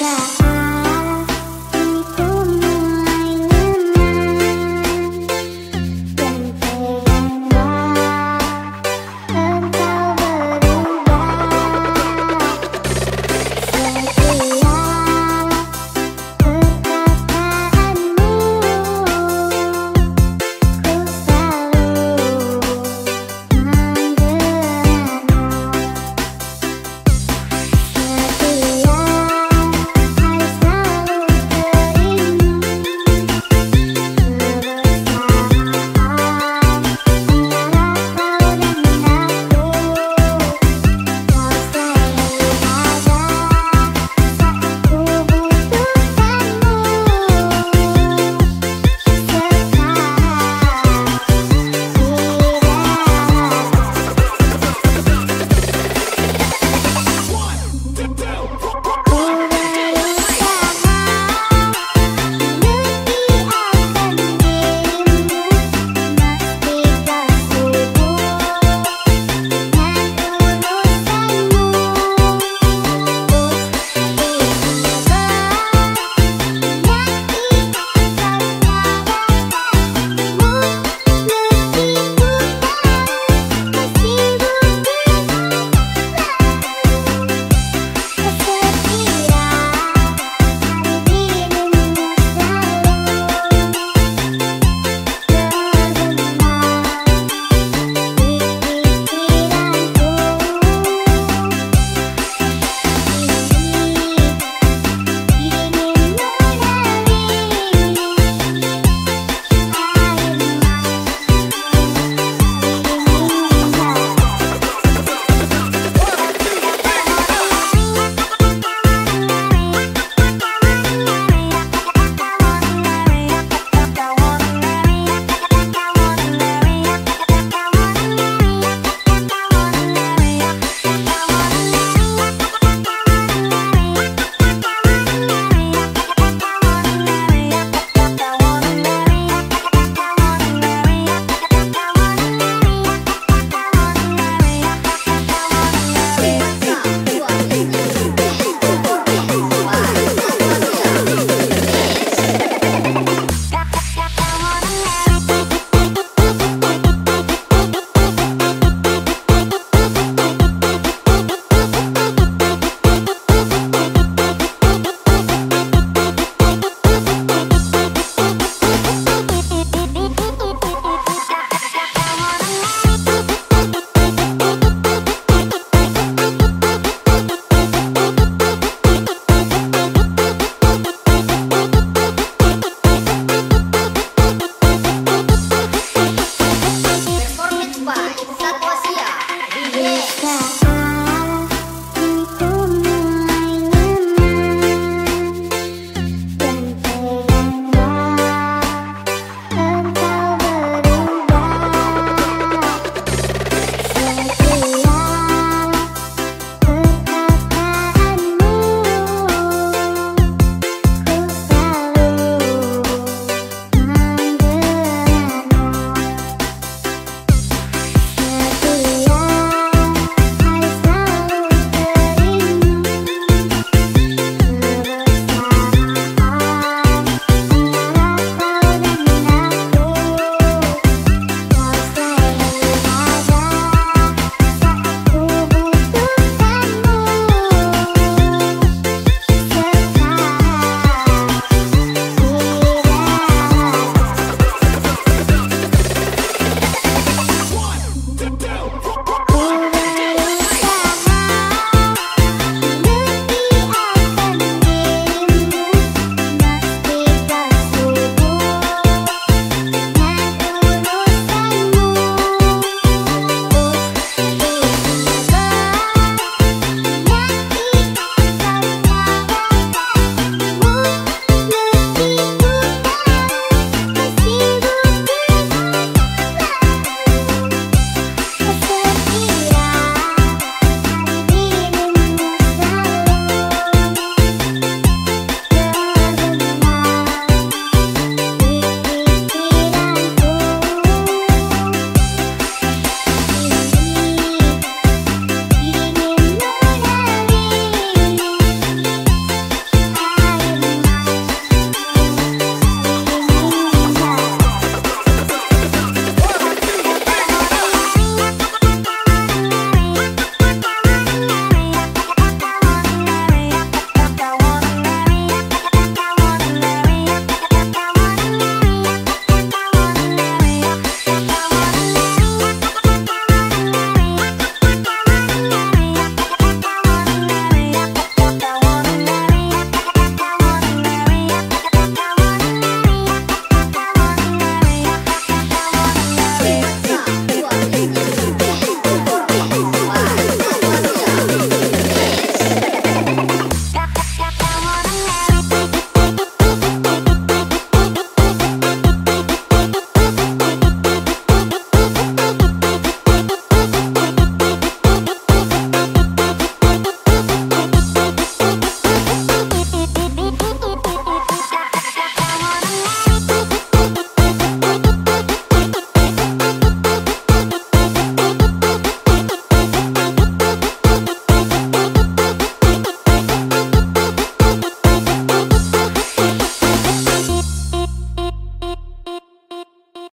track. Yeah.